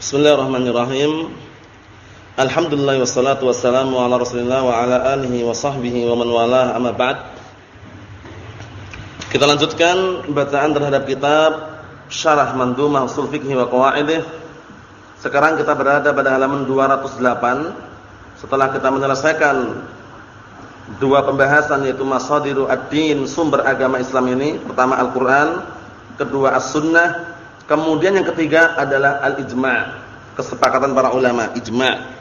Bismillahirrahmanirrahim. Alhamdulillah wassalatu wassalamu ala Rasulillah wa ala alihi wa sahbihi wa man walah amma ba'd. Kita lanjutkan bacaan terhadap kitab Syarah Mandhumah Ushul Fiqh wa Qawaidih. Sekarang kita berada pada halaman 208 setelah kita menyelesaikan dua pembahasan yaitu masadiru ad-din, sumber agama Islam ini. Pertama Al-Qur'an, kedua As-Sunnah, kemudian yang ketiga adalah al-ijma', kesepakatan para ulama, ijma'.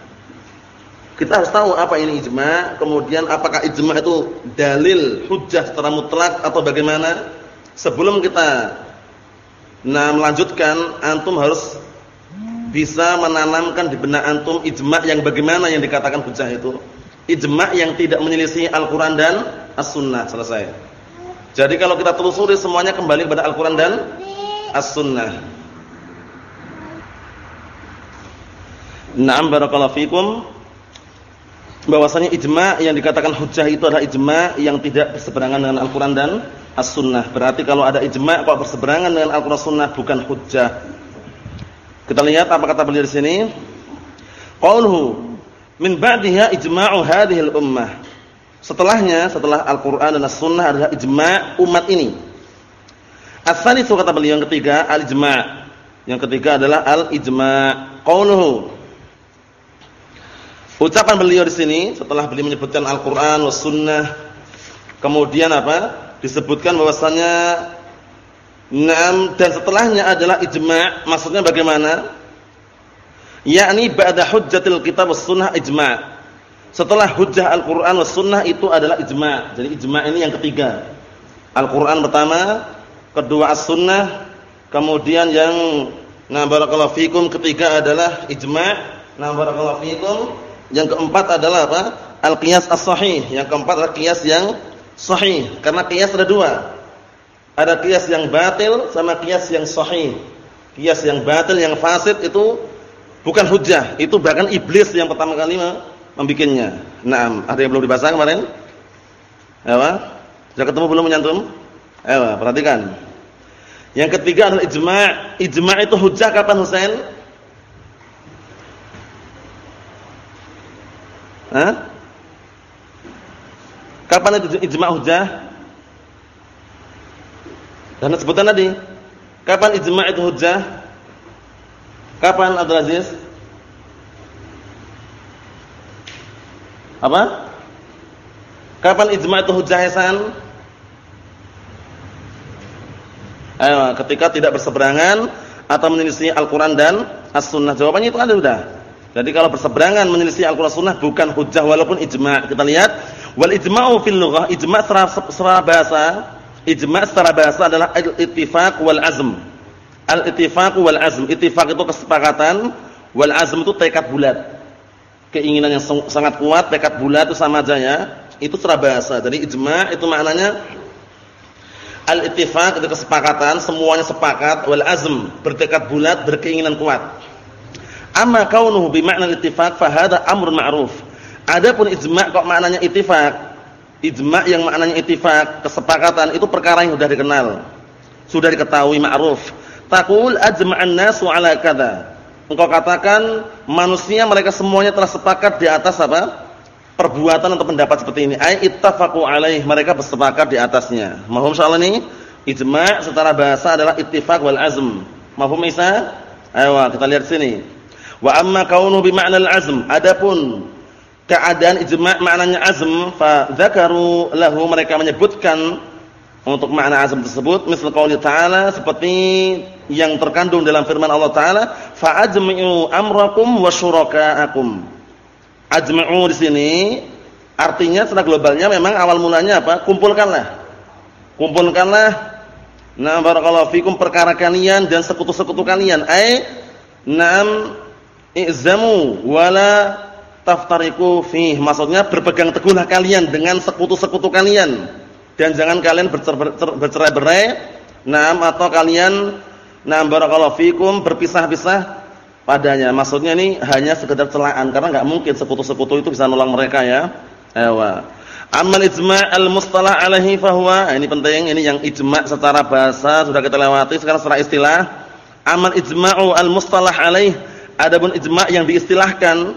Kita harus tahu apa ini ijma', kemudian apakah ijma' itu dalil, hujjah secara mutlak atau bagaimana? Sebelum kita nah melanjutkan, antum harus bisa menanamkan di benak antum ijma' yang bagaimana yang dikatakan hujjah itu. Ijma' yang tidak menyelisih Al-Qur'an dan As-Sunnah, selesai. Jadi kalau kita telusuri semuanya kembali kepada Al-Qur'an dan as-sunnah. Naam barakallahu fikum. Bahwasanya ijma' yang dikatakan hujjah itu adalah ijma' yang tidak berseberangan dengan Al-Qur'an dan As-Sunnah. Berarti kalau ada ijma' kok berseberangan dengan Al-Qur'an Sunnah bukan hujjah. Kita lihat apa kata beliau di sini. Qauluhu min ba'diha ijma'u hadhihi al-ummah. Setelahnya, setelah Al-Qur'an dan As-Sunnah adalah ijma' umat ini. As-salisu kata beliau yang ketiga al-ijma'. Yang ketiga adalah al-ijma'. Qauluhu. Ucapan beliau di sini setelah beliau menyebutkan Al-Qur'an was sunnah kemudian apa? Disebutkan bahwasannya Naam dan setelahnya adalah ijma'. Maksudnya bagaimana? Yakni ba'da hujjatil kitab was sunnah ijma'. Setelah hujjah Al-Qur'an was sunnah itu adalah ijma'. Jadi ijma' ini yang ketiga. Al-Qur'an pertama, kedua as-sunnah, kemudian yang nah barakallahu fikum ketiga adalah ijma', nah barakallahu fikum, yang keempat adalah apa? Al-qiyas as-sahih, yang keempat adalah qiyas yang sahih. Karena qiyas ada dua. Ada qiyas yang batil sama qiyas yang sahih. Qiyas yang batil yang fasid itu bukan hujjah, itu bahkan iblis yang pertama kali membikinnya. Nah, ada yang belum dibahas kemarin? Apa? Sudah ketemu belum menyantum? Ayo, perhatikan. Yang ketiga adalah ijma'. Ijma' itu hujjah kapan Husain? Hah? Kapan itu ijma' hujjah? Dan sebutan tadi. Kapan ijma' itu hujjah? Kapan Abdul Aziz? Apa? Kapan ijma' itu hujjah Hasan? Ayo, ketika tidak berseberangan atau menyelisih Al-Qur'an dan As-Sunnah. Jawabannya itu ada sudah. Jadi kalau berseberangan menyelisih Al-Qur'an Sunnah bukan hujjah walaupun ijma'. Kita lihat wal ijma'u fil lughah, ijma' secara bahasa, ijma' secara bahasa adalah al-ittifaq wal azm. Al-ittifaq wal azm. Ittifaq itu kesepakatan, wal azm itu tekad bulat. Keinginan yang sangat kuat, tekad bulat itu sama aja ya. Itu secara bahasa. Jadi ijma' itu maknanya Al-ittifaq itu kesepakatan, semuanya sepakat wal azm, bertekad bulat, berkeinginan kuat. Amma kaunuhu bi ma'na al-ittifaq fa hadha amrun ma'ruf. Adapun ijma' kok maknanya ittifaq? Ijma' yang maknanya ittifaq, kesepakatan itu perkara yang sudah dikenal. Sudah diketahui ma'ruf. Taqul ajma'an nasu 'ala kadza. Engkau katakan manusia mereka semuanya telah sepakat di atas apa? Perbuatan atau pendapat seperti ini. Ay ittafaqu alaih mereka bersepakat di atasnya. Mahum soal ini? Ijma' secara bahasa adalah ittifaq wal azm. Mahum isa? Ayo kita lihat sini. Wa amma kaunu bi ma'na al azm. Adapun keadaan ijma' maknanya azm fa dzakaru lahu mereka menyebutkan untuk makna azm tersebut misal qauli ta'ala seperti yang terkandung dalam firman Allah taala fa ajmi'u amrakum wa syuraka'akum ajma'u di sini artinya secara globalnya memang awal mulanya apa? Kumpulkanlah. Kumpulkanlah Nah barakallahu fikum perkara kalian dan sekutu-sekutu kalian. Ai na'am i'zamu wala taftariku fi. Maksudnya berpegang teguhlah kalian dengan sekutu-sekutu kalian dan jangan kalian bercerai-berai. Naam atau kalian na'am barakallahu fikum berpisah-pisah padanya. Maksudnya ini hanya sekedar celaan karena enggak mungkin sekutu-sekutu itu bisa nolong mereka ya. Ewa. Amal ijma' al-mustalah alaihi fahuwa. Ini penting, ini yang ijma' secara bahasa sudah kita lewati, sekarang secara istilah. Amal ijma'u al-mustalah alaih adapun ijma' yang diistilahkan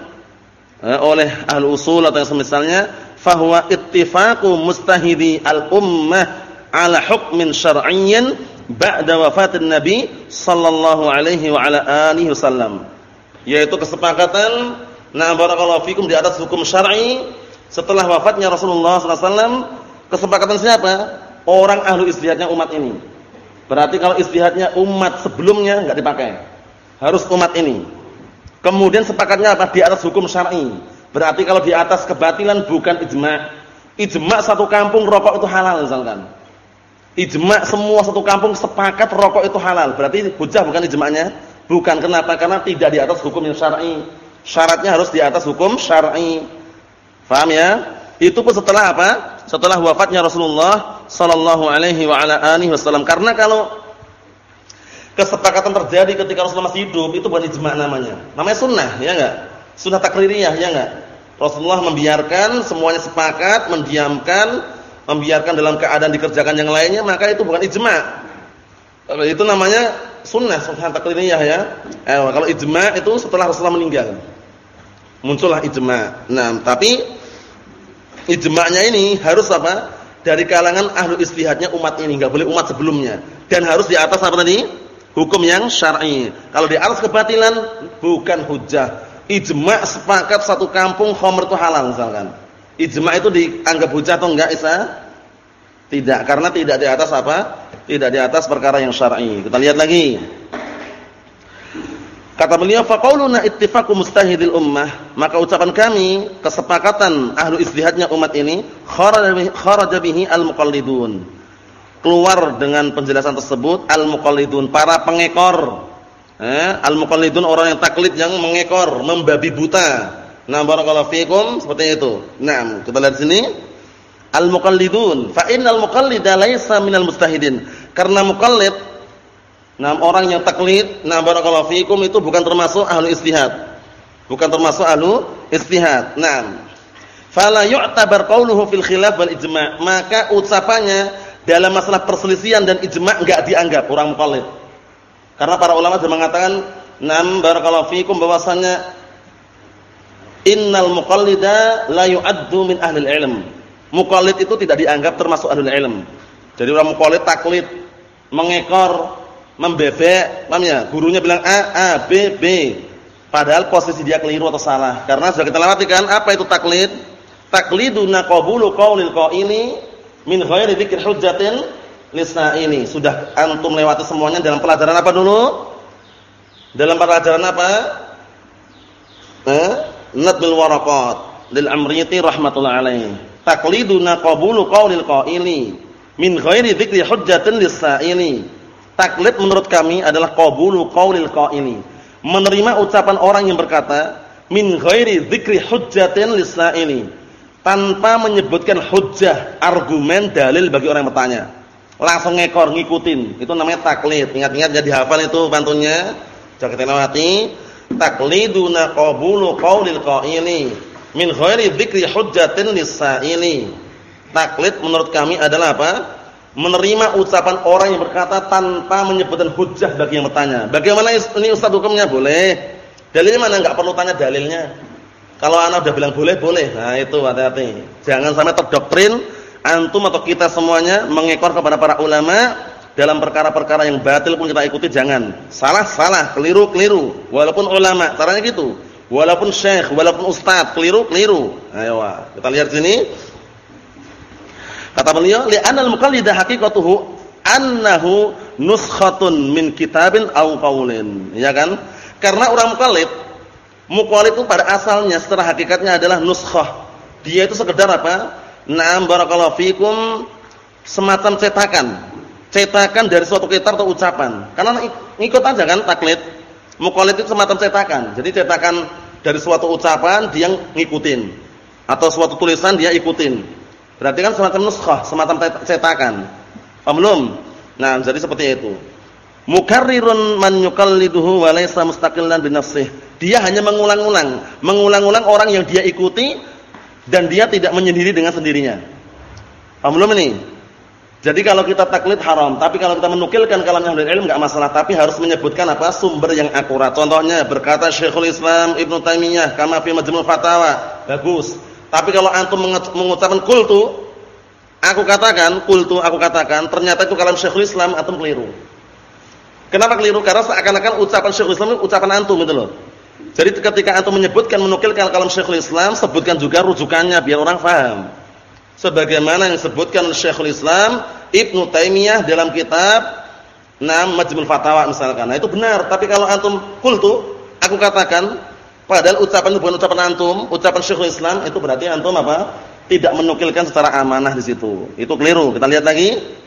eh, oleh ahli usul atau yang semisalnya fahuwa ittifaqu mustahidi al-ummah ala hukmin syar'iyyin ba'da wafatin nabi sallallahu alaihi wa ala alihi wasallam yaitu kesepakatan na barakallahu fikum di atas hukum syar'i setelah wafatnya Rasulullah sallallahu alaihi wasallam kesepakatan siapa orang ahlu istihadnya umat ini berarti kalau istihadnya umat sebelumnya enggak dipakai harus umat ini Kemudian sepakatnya apa? Di atas hukum syar'i. Berarti kalau di atas kebatilan bukan ijma'. Ijma' satu kampung rokok itu halal misalkan. Ijma' semua satu kampung sepakat rokok itu halal. Berarti hujah bukan ijma'nya? Bukan. Kenapa? Karena tidak di atas hukum yang syar'i. Syaratnya harus di atas hukum syar'i. Faham ya? Itu pun setelah apa? Setelah wafatnya Rasulullah sallallahu alaihi wa ala alihi wasallam. Karena kalau kesepakatan terjadi ketika Rasulullah masih hidup itu bukan ijma namanya. Namanya sunnah, ya enggak? Sunnah takririyah, ya enggak? Rasulullah membiarkan semuanya sepakat, mendiamkan, membiarkan dalam keadaan dikerjakan yang lainnya, maka itu bukan ijma. Kalau itu namanya sunnah, sunnah takririyah ya. Eh, kalau ijma itu setelah Rasulullah meninggal. Muncullah ijma. Nah, tapi ijma'nya ini harus apa? Dari kalangan ahlu istihadnya umat ini, enggak boleh umat sebelumnya. Dan harus di atas apa tadi? hukum yang syar'i. Kalau di atas kebatilan bukan hujah. Ijma' sepakat satu kampung khamr itu halal misalkan. Ijma' itu dianggap hujah atau enggak Isa? Tidak, karena tidak di atas apa? Tidak di atas perkara yang syar'i. Kita lihat lagi. Kata beliau faqauluna ittifaqu mustahidil ummah, maka ucapan kami kesepakatan ahlu istihadnya umat ini kharaja bihi al-muqallidun keluar dengan penjelasan tersebut al-muqallidun para pengekor eh, al-muqallidun orang yang taklid yang mengekor membabi buta nah barakallahu fikum seperti itu. Nah kita lihat sini. Al-muqallidun. Fa innal muqallida laisa minal mustahidin. Karena muqallid nah orang yang taklid nah barakallahu fikum itu bukan termasuk ahlu istihad. Bukan termasuk ahlu istihad. Nah fala yu'tabar qawluhu fil khilaf wal ijma' maka ucapannya dalam masalah perselisihan dan ijma' enggak dianggap orang muqallid. Karena para ulama sudah mengatakan, "Nam barakallahu fikum bahwasannya innal muqallida la yu'addu min ahli ilm." Muqallid itu tidak dianggap termasuk ahli ilm. Jadi orang muqallid taklid, mengekor, membebek, paham ya? Gurunya bilang A, A, B, B. Padahal posisi dia keliru atau salah. Karena sudah kita lewati kan apa itu taklid? Takliduna qabulu qaulil qaili min ghairi dzikr hujjatin ini Sudah antum lewati semuanya dalam pelajaran apa dulu? Dalam pelajaran apa? Eh? Nadbil waraqat lil Amriyati rahmatullah alaih. Taqliduna qabulu qaulil qaili min ghairi dzikri hujjatin ini Taklid menurut kami adalah qabulu qaulil qaili. Menerima ucapan orang yang berkata min ghairi dzikri hujjatin ini tanpa menyebutkan hujjah, argumen, dalil bagi orang yang bertanya. Langsung ngekor, ngikutin. Itu namanya taklid. Ingat-ingat jadi hafal itu pantunnya. Jangan kita lewati. Takliduna qabulu qaulil qaili min ghairi dzikri hujjatin lis-sa'ili. Taklid menurut kami adalah apa? Menerima ucapan orang yang berkata tanpa menyebutkan hujjah bagi yang bertanya. Bagaimana ini Ustaz hukumnya? Boleh. Dalilnya mana? Enggak perlu tanya dalilnya. Kalau anak udah bilang boleh, boleh. Nah, itu hati-hati. Jangan sampai terdoktrin antum atau kita semuanya mengekor kepada para ulama dalam perkara-perkara yang batil pun kita ikuti jangan. Salah, salah, keliru, keliru. Walaupun ulama, caranya gitu. Walaupun syekh, walaupun ustaz, keliru, keliru. Ayo, kita lihat sini. Kata beliau, li'anal muqallidah haqiqatuhu annahu nuskhatun min kitabin aw qaulin. Ya kan? Karena orang muqallid Muqallid itu pada asalnya secara hakikatnya adalah nuskhah. Dia itu sekedar apa? Na'am barakallahu fikum semacam cetakan. Cetakan dari suatu kitab atau ucapan. Karena ikut aja kan taklid. Muqallid itu semacam cetakan. Jadi cetakan dari suatu ucapan dia ngikutin atau suatu tulisan dia ikutin. Berarti kan semacam nuskhah, semacam cetakan. Paham belum? Nah, jadi seperti itu. Mukarrirun man yuqalliduhu wa laysa mustaqillan bi dia hanya mengulang-ulang, mengulang-ulang orang yang dia ikuti dan dia tidak menyendiri dengan sendirinya. Paham belum ini? Jadi kalau kita taklid haram, tapi kalau kita menukilkan kalamnya ahli ilmu enggak masalah, tapi harus menyebutkan apa? sumber yang akurat. Contohnya berkata Syekhul Islam Ibnu Taimiyah kama fi Majmu' Fatawa. Bagus. Tapi kalau antum mengucapkan kultu, aku katakan, kultu aku katakan, ternyata itu kalam Syekhul Islam antum keliru. Kenapa keliru? Karena seakan-akan ucapan Syekhul Islam itu ucapan antum itu loh. Jadi ketika antum menyebutkan menukilkan kalam Syekhul Islam, sebutkan juga rujukannya biar orang paham sebagaimana yang disebutkan oleh Syekhul Islam Ibnu Taimiyah dalam kitab Nam Majmul Fatawa misalkan. Nah, itu benar, tapi kalau antum qultu, aku katakan padahal ucapan itu bukan ucapan antum, ucapan Syekhul Islam itu berarti antum apa? Tidak menukilkan secara amanah di situ. Itu keliru. Kita lihat lagi.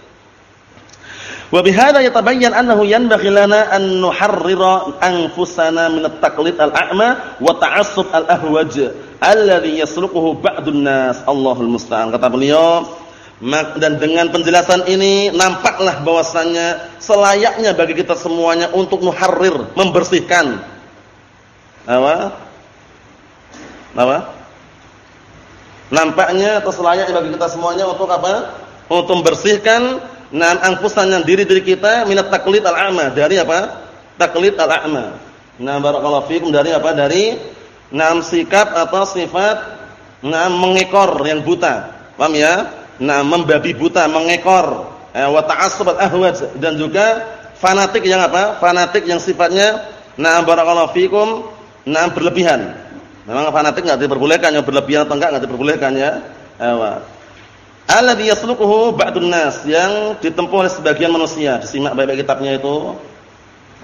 Wa bihadza yatabayyan annahu yanbaghi lana an nuharrira anfusana min at-taqlid al-a'ma wa ta'assub al-ahwaj alladhi yasluquhu ba'dun nas. Allahul musta'an. Kata beliau, dan dengan penjelasan ini nampaklah bahwasannya selayaknya bagi kita semuanya untuk nuharrir, membersihkan apa? Apa? Nampaknya atau selayaknya bagi kita semuanya untuk apa? Untuk membersihkan Nah, angkusannya diri-diri kita minat taklid al-a'ma dari apa? Taklid al-a'ma. Nah, barakallahu fikum dari apa? Dari nam sikap atau sifat nam mengekor yang buta. Paham ya? Nah, membabi buta, mengekor. Eh, wa ta'assub al-ahwaj dan juga fanatik yang apa? Fanatik yang sifatnya nah barakallahu fikum nah berlebihan. Memang fanatik enggak diperbolehkan, yang berlebihan atau enggak enggak diperbolehkan ya. Eh, alladhi yasluquhu ba'dun nas yang ditempuh oleh sebagian manusia. Disimak baik-baik kitabnya itu.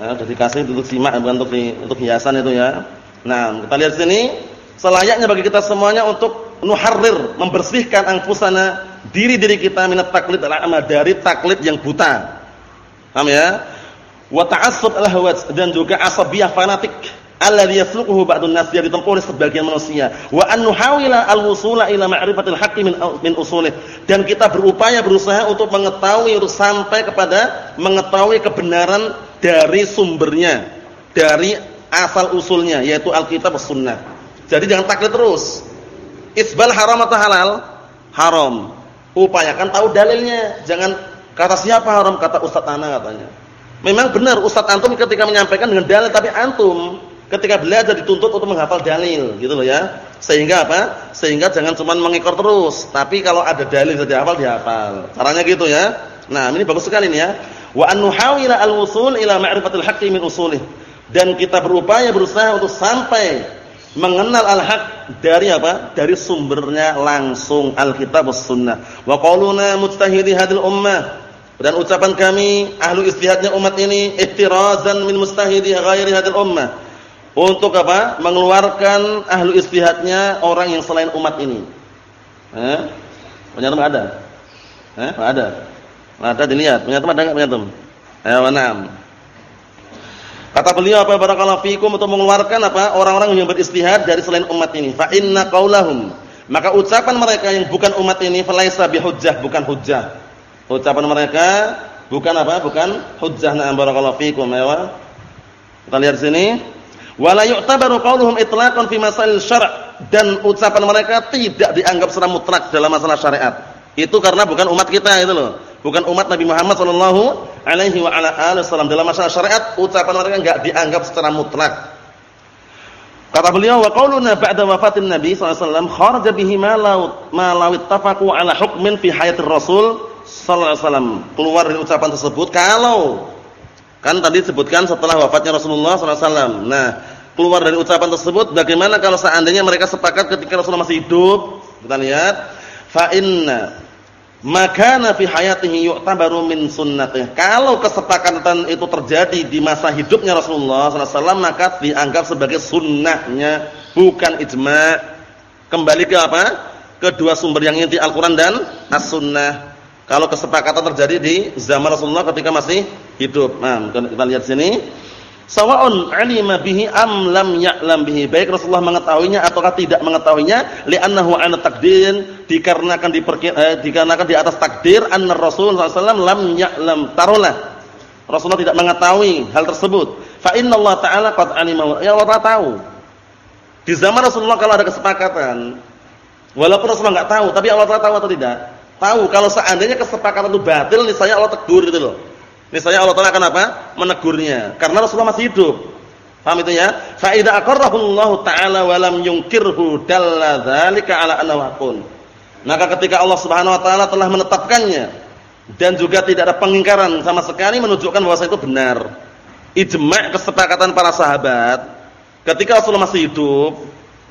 Nah, sudah dikasih untuk simak bukan untuk di, untuk hiasan itu ya. Nah, kita lihat sini selayaknya bagi kita semuanya untuk nuharrir, membersihkan anfusana diri-diri kita minat taklid al-a'ma dari taklid yang buta. Paham ya? Wa ta'assub al-hawat dan juga asabiyah fanatik alladhi yasluquhu ba'dun nas yang ditempuh oleh sebagian manusia. Wa an nuhawila al-wusula ila ma'rifatil haqqi min min usulih. Dan kita berupaya berusaha untuk mengetahui untuk sampai kepada mengetahui kebenaran dari sumbernya dari asal usulnya yaitu Alkitab Sunnah. Jadi jangan taklid terus. Isbal haram atau halal? Haram. Upayakan tahu dalilnya. Jangan kata siapa haram kata Ustaz Ana katanya. Memang benar Ustaz antum ketika menyampaikan dengan dalil tapi antum ketika belajar dituntut untuk menghafal dalil gitu loh ya. Sehingga apa? Sehingga jangan cuma mengikor terus, tapi kalau ada dalil sudah dihafal dihafal. Caranya gitu ya. Nah, ini bagus sekali nih ya. Wa an nuhawila al-wusul ila ma'rifatil haqqi min usulih. Dan kita berupaya berusaha untuk sampai mengenal al-haq dari apa? Dari sumbernya langsung Alkitab was sunnah. Wa qauluna mujtahidi hadil ummah dan ucapan kami ahlu istihadnya umat ini ihtirazan min mustahidi ghairi hadil ummah untuk apa? Mengeluarkan ahlu istihadnya orang yang selain umat ini. Eh? Ada? Eh? Ada. Ada dilihat. Penyatum ada enggak penyatum? Eh, enam. Kata beliau apa barakallahu fikum untuk mengeluarkan apa? Orang-orang yang beristihad dari selain umat ini. Fa inna qaulahum maka ucapan mereka yang bukan umat ini falaisa bihujjah, bukan hujjah. Ucapan mereka bukan apa? Bukan hujjah. Na'am barakallahu fikum. Ya. Kita lihat sini. Wala yu'tabaru qauluhum itlaqan fi masail syara' dan ucapan mereka tidak dianggap secara mutlak dalam masalah syariat. Itu karena bukan umat kita itu loh. Bukan umat Nabi Muhammad sallallahu alaihi wa ala alihi wasallam dalam masalah syariat ucapan mereka enggak dianggap secara mutlak. Kata beliau wa qauluna ba'da wafatin Nabi sallallahu alaihi wasallam kharaja bihi ma law ma law ittafaqu ala hukmin fi hayatir Rasul sallallahu alaihi wasallam. Keluar dari ucapan tersebut kalau Kan tadi disebutkan setelah wafatnya Rasulullah SAW. Nah, keluar dari ucapan tersebut, bagaimana kalau seandainya mereka sepakat ketika Rasulullah masih hidup? Kita lihat, fa inna makana fi hayatihi yu'tabaru min sunnatih. Kalau kesepakatan itu terjadi di masa hidupnya Rasulullah SAW, maka dianggap sebagai sunnahnya, bukan ijma. Kembali ke apa? Kedua sumber yang inti Al-Quran dan As-Sunnah. Kalau kesepakatan terjadi di zaman Rasulullah ketika masih hidup. Nah, kita lihat sini. Sawa'un 'alima bihi am lam ya'lam bihi. Baik Rasulullah mengetahuinya ataukah tidak mengetahuinya, li'annahu 'ala takdir, dikarenakan diperkir, eh, dikarenakan di atas takdir anna Rasul sallallahu lam ya'lam. Taruhlah Rasulullah tidak mengetahui hal tersebut. Fa inna Allah taala qad 'alima. Ya Allah tahu. Di zaman Rasulullah kalau ada kesepakatan, walaupun Rasulullah enggak tahu, tapi Allah tahu atau tidak? Tahu kalau seandainya kesepakatan itu batil niscaya Allah tegur gitu loh. Niscaya Allah Taala akan apa? Menegurnya karena Rasulullah masih hidup. Paham itu ya? Fa idza aqarrahu Allah taala wa lam yunkirhu dalla dzalika ala annahu haqqun. Maka ketika Allah Subhanahu wa taala telah menetapkannya dan juga tidak ada pengingkaran sama sekali menunjukkan bahwa itu benar. Ijma' kesepakatan para sahabat ketika Rasulullah masih hidup,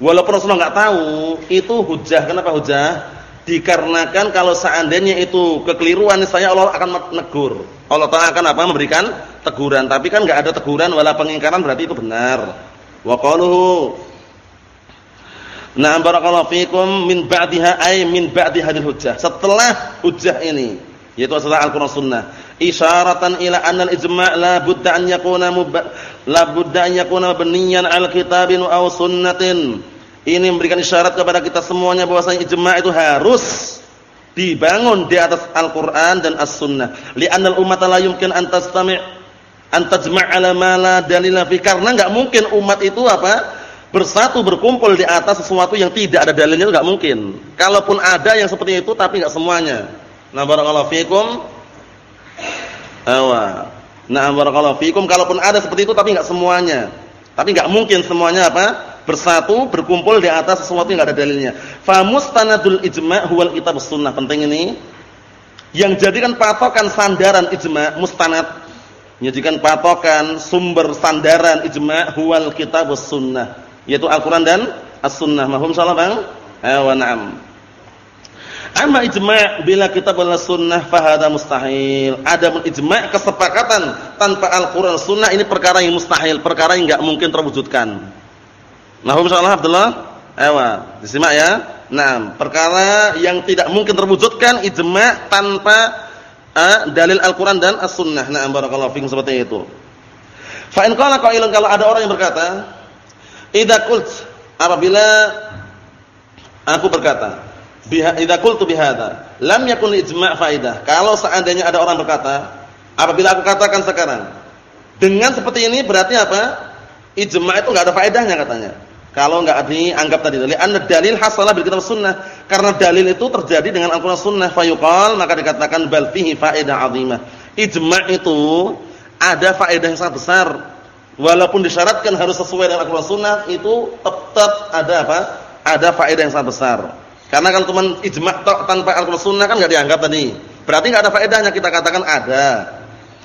walaupun Rasulullah enggak tahu, itu hujah. Kenapa hujah? Dikarenakan kalau seandainya itu kekeliruan saya Allah akan menegur. Allah Taala akan apa? Memberikan teguran. Tapi kan enggak ada teguran wala pengingkaran berarti itu benar. Wa qaluhu Na'am barakallahu fikum min ba'diha ay min ba'di hadil hujjah. Setelah hujjah ini yaitu setelah Al-Qur'an Sunnah, isyaratan ila anna al-ijma' la budda an yakuna la budda yakuna al-kitabin aw sunnatin ini memberikan isyarat kepada kita semuanya bahwasanya ijma' itu harus dibangun di atas Al-Qur'an dan As-Sunnah. Li'anna al-ummata la yumkin an tastami' an tajma' 'ala ma la dalila fi. Karena enggak mungkin umat itu apa? bersatu berkumpul di atas sesuatu yang tidak ada dalilnya itu enggak mungkin. Kalaupun ada yang seperti itu tapi enggak semuanya. Nah, barakallahu fikum. Awa. Nah, barakallahu fikum kalaupun ada seperti itu tapi enggak semuanya. Tapi enggak mungkin semuanya apa? Bersatu berkumpul di atas sesuatu yang ada dalilnya. Fa mustanadul ijma' huwal kitab sunnah. Penting ini. Yang jadikan patokan sandaran ijma' mustanad. Menjadikan patokan sumber sandaran ijma' huwal kitab sunnah, yaitu Al-Qur'an dan As-Sunnah. Mahum salah Bang? Eh wa na'am. Amma ijma' bila kitab wal sunnah fahada mustahil. Ada ijma' kesepakatan tanpa Al-Qur'an Sunnah ini perkara yang mustahil, perkara yang enggak mungkin terwujudkan. Mahum insyaallah Abdullah? Ewa, disimak ya. Nah, perkara yang tidak mungkin terwujudkan ijma' tanpa uh, dalil Al-Qur'an dan As-Sunnah. Nah, barakallahu fikum seperti itu. Fa in qala qailun kalau ada orang yang berkata, "Idza qult" apabila aku berkata, "Biha idza qultu bihadza, lam yakun ijma' faidah." Kalau seandainya ada orang berkata, apabila aku katakan sekarang, dengan seperti ini berarti apa? Ijma' itu enggak ada faedahnya katanya. Kalau enggak dianggap tadi dalil, an dalil hasalah bil kitab sunnah. Karena dalil itu terjadi dengan Al-Qur'an sunnah fayuqal maka dikatakan bal fihi faedah 'azimah. Ijma' itu ada faedah yang sangat besar. Walaupun disyaratkan harus sesuai dengan Al-Qur'an sunnah itu tetap ada apa? Ada faedah yang sangat besar. Karena kalau cuma ijma' tanpa Al-Qur'an sunnah kan enggak dianggap tadi. Berarti enggak ada faedahnya kita katakan ada.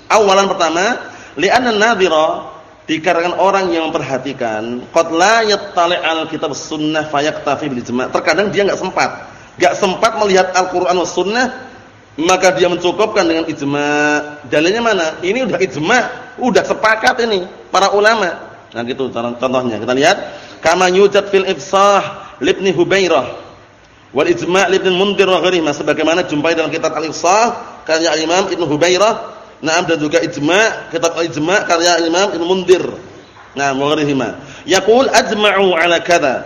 Awalan pertama, li'anna an-nadhira dikarenakan orang yang memperhatikan qad la yattali' al kitab sunnah fayaktafi bil ijma' terkadang dia enggak sempat. Enggak sempat melihat Al-Qur'an was sunnah maka dia mencukupkan dengan ijma' dalilnya mana? Ini udah ijma' udah sepakat ini para ulama. Nah gitu contohnya. Kita lihat kama yujad fil ifsah libni hubairah wal ijma' libni mundir wa ghairihi sebagaimana jumpai dalam kitab al-ifsah karya Imam Ibnu Hubairah Naam dan juga ijma' kitab ijma' karya Imam Ibnu Mundir. Nah, wa Yaqul ajma'u 'ala kadza.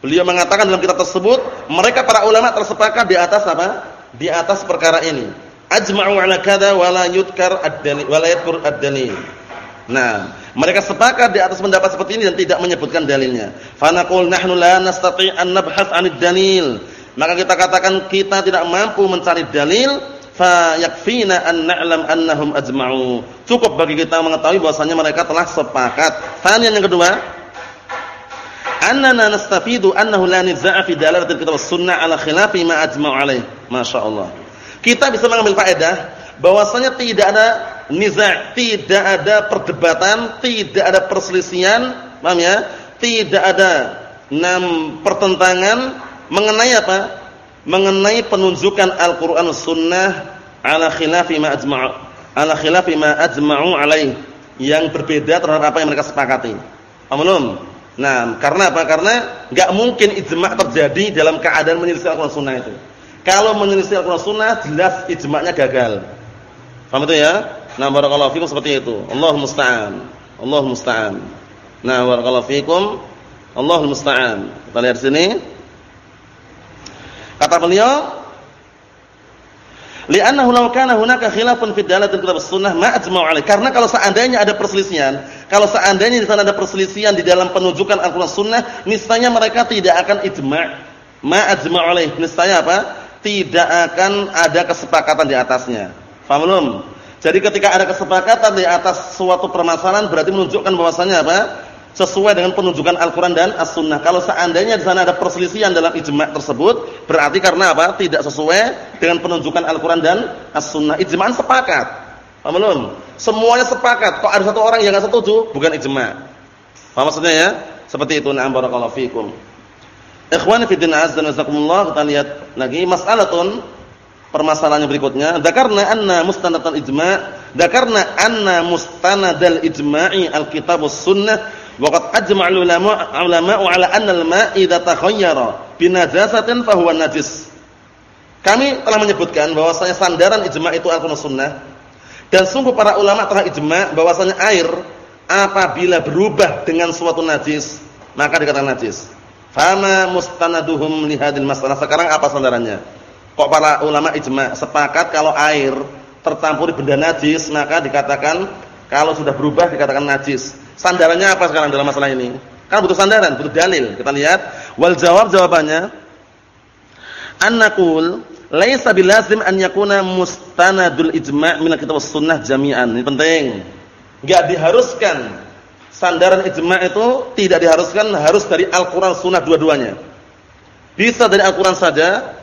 Beliau mengatakan dalam kitab tersebut, mereka para ulama tersepakat di atas apa? Di atas perkara ini. Ajma'u 'ala kadza wa la yudkar ad-dalil wa la yadhkur ad-dalil. Nah, mereka sepakat di atas pendapat seperti ini dan tidak menyebutkan dalilnya. Fa naqul nahnu la nastati' an nabhath 'anid dalil. Maka kita katakan kita tidak mampu mencari dalil fa yakfina an na'lam annahum ajma'u. Cukup bagi kita mengetahui bahwasanya mereka telah sepakat. Tanya yang kedua, annana nastafidu annahu la nizaa'a fi dalalatil kitab sunnah ala khilafi ma ajma'u alaih. Masyaallah. Kita bisa mengambil faedah bahwasanya tidak ada niza', tidak ada perdebatan, tidak ada perselisihan, paham ya? Tidak ada enam pertentangan mengenai apa? Mengenai penunjukan Al-Qur'an Sunnah ala khilafi ma ajma'u ala khilafi ma ajma'u alaih yang berbeda terhadap apa yang mereka sepakati. Paham Nah, karena apa? Karena enggak mungkin ijma' terjadi dalam keadaan menyelisih Al-Qur'an Sunnah itu. Kalau menyelisih Al-Qur'an Sunnah jelas ijma'nya gagal. Paham itu ya? Nah, barakallahu fikum seperti itu. Allahu musta'an. Allahu musta'an. Nah, barakallahu fikum. Allahu musta'an. Kita lihat sini. Kata beliau, Li'annahu law kana hunaka khilafun fi dalatil kitab sunnah ma alaih. Karena kalau seandainya ada perselisihan, kalau seandainya di sana ada perselisihan di dalam penunjukan Al-Qur'an sunnah, niscaya mereka tidak akan ijma'. Ma ajma'u alaih. Niscaya apa? tidak akan ada kesepakatan di atasnya. Paham belum? Jadi ketika ada kesepakatan di atas suatu permasalahan berarti menunjukkan bahwasanya apa? Sesuai dengan penunjukan Al-Qur'an dan As-Sunnah. Kalau seandainya di sana ada perselisihan dalam ijma' tersebut, berarti karena apa? Tidak sesuai dengan penunjukan Al-Qur'an dan As-Sunnah. Ijma'an sepakat. Paham belum? Semuanya sepakat. Kok ada satu orang yang enggak setuju? Bukan ijma'. Paham maksudnya ya? Seperti itu. Na'am barakallahu fikum. Ikhwani fi din azza wa jazakumullah, kita lihat lagi mas'alatun permasalahan berikutnya. Dzakarna anna mustanadul ijma', dzakarna anna mustanadal ijma'i al-kitabus sunnah wa qad ajma'al ulama ulama 'ala anna al-ma' idza takhayyara binajasatin fa huwa najis. Kami telah menyebutkan bahwasanya sandaran ijma' itu Al-Qur'an Sunnah dan sungguh para ulama telah ijma' bahwasanya air apabila berubah dengan suatu najis maka dikatakan najis. Fama mustanaduhum lihadil masalah. Sekarang apa sandarannya? Kok para ulama ijma sepakat kalau air tercampur benda najis maka dikatakan kalau sudah berubah dikatakan najis. Sandarannya apa sekarang dalam masalah ini? Kan butuh sandaran, butuh dalil. Kita lihat wal jawab jawabannya annaqul laisa bilazim an yakuna mustanadul ijma' min kitab sunnah jami'an. Ini penting. Enggak diharuskan sandaran ijma' itu tidak diharuskan harus dari Al-Qur'an Sunnah dua-duanya. Bisa dari Al-Qur'an saja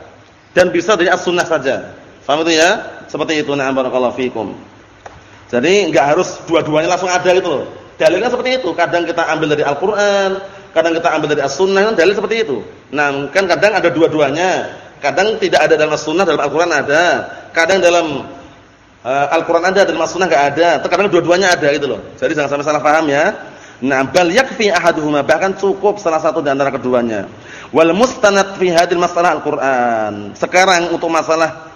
dan bisa dari As-Sunnah saja. Paham itu ya? Seperti itu na'am barakallahu fikum. Jadi enggak harus dua-duanya langsung ada gitu loh. Dalilnya seperti itu. Kadang kita ambil dari Al-Qur'an, kadang kita ambil dari As-Sunnah, dalil seperti itu. Nah, kan kadang ada dua-duanya. Kadang tidak ada dalam As-Sunnah, dalam Al-Qur'an ada. Kadang dalam uh, Al-Qur'an ada dan Sunnah enggak ada. Terkadang dua-duanya ada gitu loh. Jadi jangan sampai salah paham ya. Nah, bal yakfi ahaduhuma bahkan cukup salah satu di antara keduanya. Wal mustanad fi hadil masalah Al-Qur'an. Sekarang untuk masalah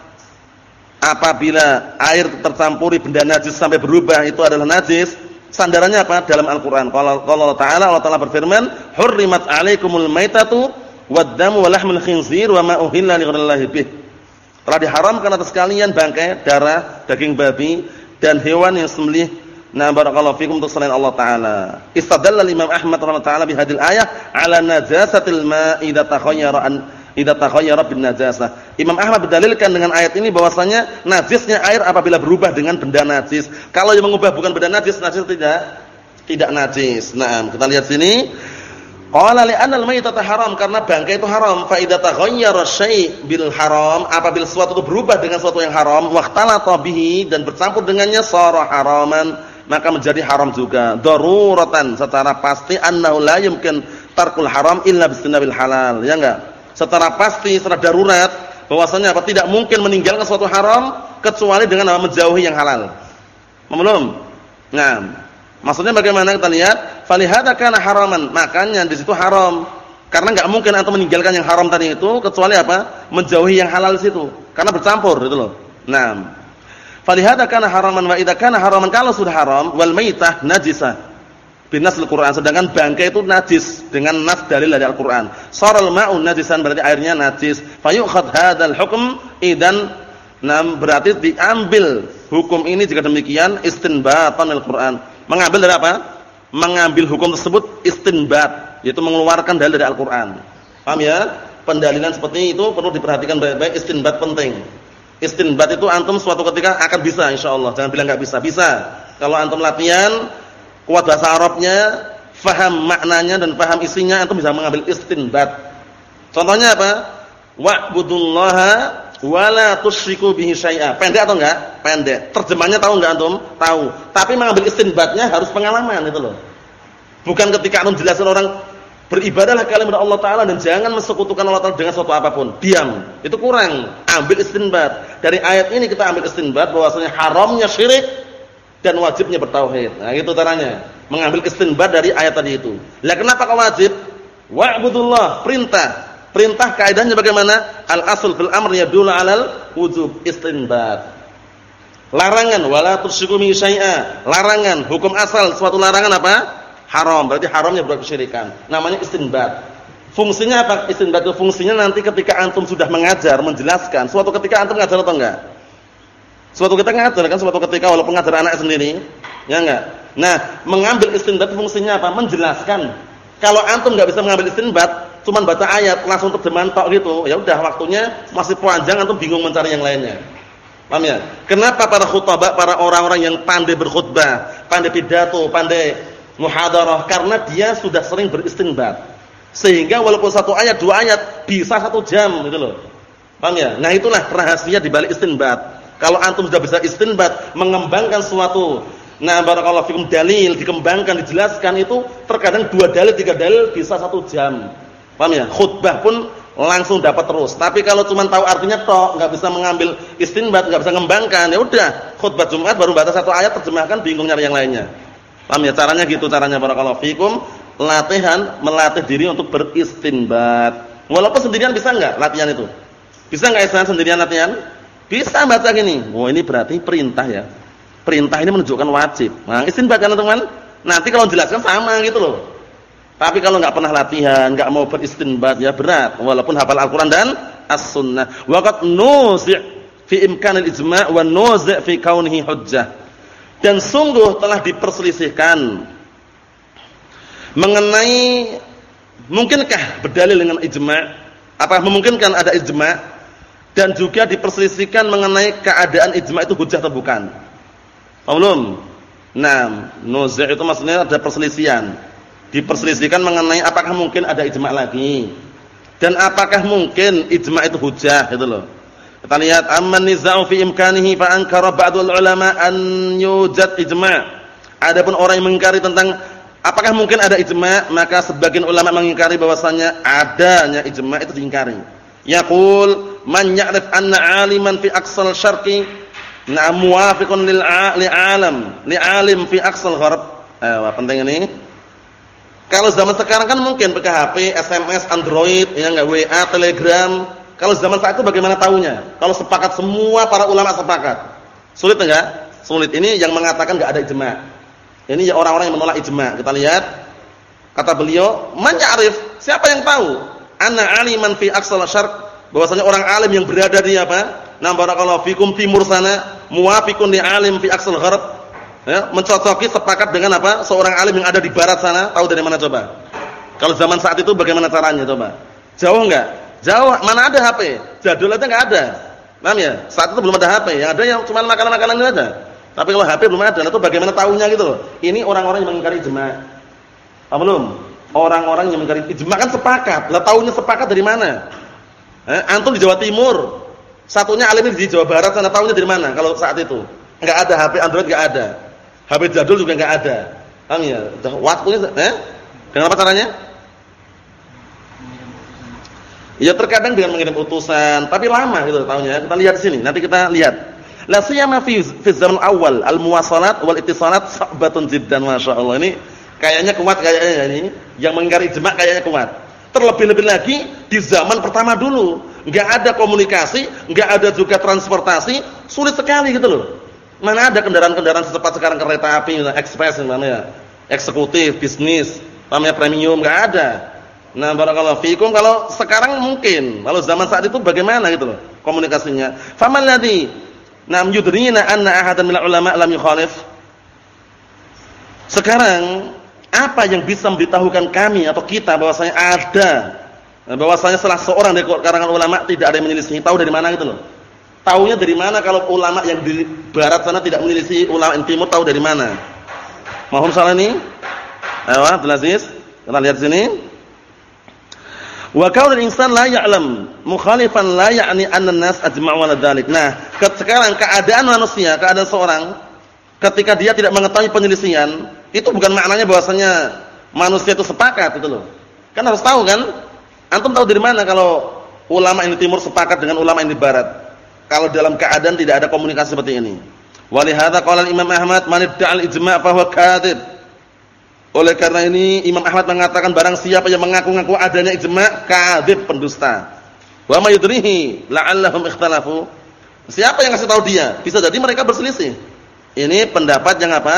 apabila air tercampuri benda najis sampai berubah itu adalah najis, sandarannya apa? Dalam Al-Qur'an. Kalau Allah Ta'ala Allah Ta'ala berfirman, "Hurrimat 'alaikumul maitatu wad-damu wa lahmul khinzir wa ma uhilla li bih." Telah diharamkan atas kalian bangkai, darah, daging babi dan hewan yang sembelih Nah barakallahu fikum untuk selain Allah taala. Istadalla Imam Ahmad rahimahullah taala bi hadil ayah ala najasatil ma idza idza takhayyara bin najasah. Imam Ahmad berdalilkan dengan ayat ini bahwasanya najisnya air apabila berubah dengan benda najis. Kalau yang mengubah bukan benda najis, najis tidak tidak najis. Nah, kita lihat sini Qala li'anna al-maytata haram karena bangkai itu haram. Fa idza taghayyara bil haram, apabila sesuatu itu berubah dengan sesuatu yang haram, waqtalata bihi dan bercampur dengannya sara haraman, maka menjadi haram juga. Daruratan secara pasti annahu la yumkin tarkul haram illa bisnabil halal. Ya enggak? Secara pasti, secara darurat bahwasanya apa? Tidak mungkin meninggalkan sesuatu haram kecuali dengan menjauhi yang halal. Belum? Nah, Maksudnya bagaimana kita lihat? Falihada kana haraman. Makanya di situ haram. Karena enggak mungkin antum meninggalkan yang haram tadi itu kecuali apa? Menjauhi yang halal di situ. Karena bercampur gitu loh. Nah. Falihada kana haraman wa idza kana haraman kalau sudah haram wal maitah najisah. Binas Al-Qur'an sedangkan bangkai itu najis dengan nas dalil dari Al-Qur'an. Saral ma'un najisan berarti airnya najis. Fayukhad hadzal hukm idan nam berarti diambil hukum ini jika demikian istinbatan Al-Qur'an Mengambil dari apa? Mengambil hukum tersebut istinbat, yaitu mengeluarkan dalil dari Al-Qur'an. Paham ya? Pendalilan seperti itu perlu diperhatikan baik-baik, istinbat penting. Istinbat itu antum suatu ketika akan bisa insyaallah. Jangan bilang enggak bisa. Bisa. Kalau antum latihan kuat bahasa Arabnya, faham maknanya dan paham isinya, antum bisa mengambil istinbat. Contohnya apa? Wa'budullaha wala tusyriku bihi syai'a. Pendek atau enggak? Pendek. Terjemahnya tahu enggak antum? Tahu. Tapi mengambil istinbatnya harus pengalaman itu loh. Bukan ketika antum jelasin orang beribadahlah kalian kepada Allah taala dan jangan mensekutukan Allah taala dengan sesuatu apa pun. Diam. Itu kurang. Ambil istinbat. Dari ayat ini kita ambil istinbat bahwasanya haramnya syirik dan wajibnya bertauhid. Nah, itu caranya. Mengambil istinbat dari ayat tadi itu. Lah kenapa kau wajib? Wa'budullah, perintah. Perintah kaidahnya bagaimana? Al asl fil amr yadullu 'alal wujub istinbat. Larangan wala tusyriku min syai'a. Larangan, hukum asal suatu larangan apa? Haram. Berarti haramnya berbuat kesyirikan. Namanya istinbat. Fungsinya apa? Istinbat itu fungsinya nanti ketika antum sudah mengajar, menjelaskan. Suatu ketika antum mengajar atau enggak? Suatu ketika ngajar kan suatu ketika walaupun ngajar anak sendiri, ya enggak? Nah, mengambil istinbat fungsinya apa? Menjelaskan. Kalau antum enggak bisa mengambil istinbat, cuman baca ayat langsung terjemahan tok gitu, ya udah waktunya masih panjang antum bingung mencari yang lainnya. Paham ya? Kenapa para khutbah, para orang-orang yang pandai berkhutbah, pandai pidato, pandai muhadarah karena dia sudah sering beristinbat. Sehingga walaupun satu ayat, dua ayat bisa satu jam gitu loh. Paham ya? Nah, itulah rahasia di balik istinbat. Kalau antum sudah bisa istinbat, mengembangkan suatu Nah, barakallahu fikum dalil dikembangkan, dijelaskan itu terkadang dua dalil, tiga dalil bisa satu jam. Paham ya? Khutbah pun langsung dapat terus. Tapi kalau cuma tahu artinya tok, nggak bisa mengambil istinbat, nggak bisa mengembangkan, ya udah, khutbah Jumat baru batas satu ayat terjemahkan bingung nyari yang lainnya. Paham ya? Caranya gitu caranya barakallahu fikum, latihan melatih diri untuk beristinbat. Walaupun sendirian bisa enggak latihan itu? Bisa istinbat sendirian latihan? Bisa baca gini. Oh, ini berarti perintah ya. Perintah ini menunjukkan wajib. Nah, istinbat kan teman-teman? Nanti kalau jelaskan sama gitu loh. Tapi kalau nggak pernah latihan, nggak mau beristinbat ya berat walaupun hafal Al-Qur'an dan As-Sunnah. Waqad nuzi' fi imkanil ijma' wa nuzi' fi kaunihi hujjah. Dan sungguh telah diperselisihkan mengenai mungkinkah berdalil dengan ijma'? Apa memungkinkan ada ijma' dan juga diperselisihkan mengenai keadaan ijma' itu hujjah atau bukan? Belum. Nah, nuzi' itu maksudnya ada perselisihan diperselisihkan mengenai apakah mungkin ada ijma' lagi dan apakah mungkin ijma' itu hujah gitu loh. Kita lihat amman nizau fi imkanihi fa ankara ba'dul ulama an yujad ijma'. Adapun orang yang mengingkari tentang apakah mungkin ada ijma', maka sebagian ulama mengingkari bahwasanya adanya ijma' itu diingkari. Yaqul man ya'rif anna 'aliman fi aqsal syarqi na muwafiqun lil 'alam li 'alim fi aqsal gharb. Eh, penting ini kalau zaman sekarang kan mungkin pakai HP, SMS, Android, ya enggak WA, Telegram. Kalau zaman saat itu bagaimana tahunya? Kalau sepakat semua para ulama sepakat. Sulit enggak? Sulit. Ini yang mengatakan enggak ada ijma. Ini ya orang-orang yang menolak ijma. Kita lihat kata beliau, "Man ya'rif?" Siapa yang tahu? Ana aliman fi aqsal syarq, bahwasanya orang alim yang berada di apa? Nah, barakallahu fikum timur sana, muwafiqun li alim fi aqsal gharb ya, mencocoki sepakat dengan apa? Seorang alim yang ada di barat sana, tahu dari mana coba? Kalau zaman saat itu bagaimana caranya coba? Jauh enggak? Jauh, mana ada HP? Jadul aja enggak ada. Paham ya? Saat itu belum ada HP, yang ada yang cuma makanan-makanan itu aja. Tapi kalau HP belum ada, nah itu bagaimana tahunya gitu. Ini orang-orang yang mengingkari ijma. Apa belum? Orang-orang yang mengingkari ijma kan sepakat. Lah tahunya sepakat dari mana? Eh, antum di Jawa Timur, satunya alim di Jawa Barat sana tahunya dari mana kalau saat itu? Enggak ada HP Android enggak ada. HP jadul juga enggak ada. Paham ya? Waktunya eh? Kenapa caranya? Ya terkadang dengan mengirim utusan, tapi lama gitu tahunya. Kita lihat di sini, nanti kita lihat. La siyama fi fi zaman awal al-muwasalat wal ittisalat sa'batun jiddan masyaallah. Ini kayaknya kuat kayaknya ini. Yang mengingkari ijma kayaknya kuat. Terlebih-lebih lagi di zaman pertama dulu, enggak ada komunikasi, enggak ada juga transportasi, sulit sekali gitu loh. Mana ada kendaraan-kendaraan secepat sekarang kereta api, ekspres mana ya? Eksekutif, bisnis, namanya premium enggak ada. Nah, barakallahu fikum kalau sekarang mungkin, kalau zaman saat itu bagaimana gitu loh komunikasinya. Faman ladzi nam yudrina anna ahadan minal ulama lam yukhalif. Sekarang apa yang bisa memberitahukan kami atau kita bahwasanya ada bahwasanya salah seorang dari kalangan ulama tidak ada yang menyelisih, tahu dari mana gitu loh. Taunya dari mana kalau ulama yang di barat sana tidak menyelisih ulama yang timur tahu dari mana? Mohon salah ini. Ayo, Abdul Aziz. Kita lihat sini. Wa kaunul insan la ya'lam mukhalifan la ya'ni anna an-nas ajma'u 'ala dzalik. Nah, sekarang keadaan manusia, keadaan seorang ketika dia tidak mengetahui penyelisihan, itu bukan maknanya bahwasanya manusia itu sepakat itu loh. Kan harus tahu kan? Antum tahu dari mana kalau ulama di timur sepakat dengan ulama di barat? kalau dalam keadaan tidak ada komunikasi seperti ini. Walihada qala Imam Ahmad man idda'al ijma' fa huwa. Oleh karena ini Imam Ahmad mengatakan barang siapa yang mengaku-ngaku adanya ijma' kadzib pendusta. Wa may yudrihi la'allahum ikhtalafu. Siapa yang kasih tahu dia? Bisa jadi mereka berselisih. Ini pendapat yang apa?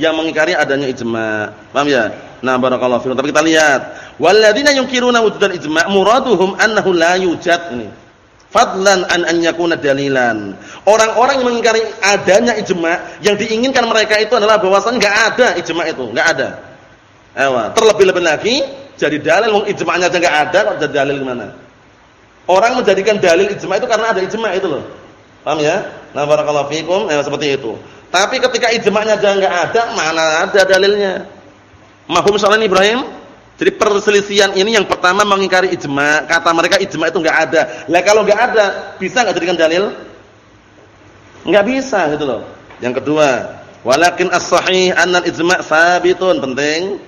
Yang mengingkari adanya ijma'. Paham ya? Nah, barakallahu fiikum. Tapi kita lihat, walladzina yunkiruna wujudal ijma' muraduhum annahu la yujad ini fadlan an an yakuna dalilan. Orang-orang yang mengingkari adanya ijma, yang diinginkan mereka itu adalah bahwasanya enggak ada ijma itu, enggak ada. Ewa, terlebih-lebih lagi jadi dalil wong ijma'nya aja enggak ada kok jadi dalil gimana? Orang menjadikan dalil ijma' itu karena ada ijma' itu loh. Paham ya? Nah, barakallahu fikum, ya seperti itu. Tapi ketika ijma'nya aja enggak ada, mana ada dalilnya? Mahum soalan Ibrahim? Jadi perselisihan ini yang pertama mengingkari ijma, kata mereka ijma itu enggak ada. Lah kalau enggak ada, bisa enggak jadikan dalil? Enggak bisa gitu loh. Yang kedua, walakin as-sahih anna al-ijma' sabitun, penting.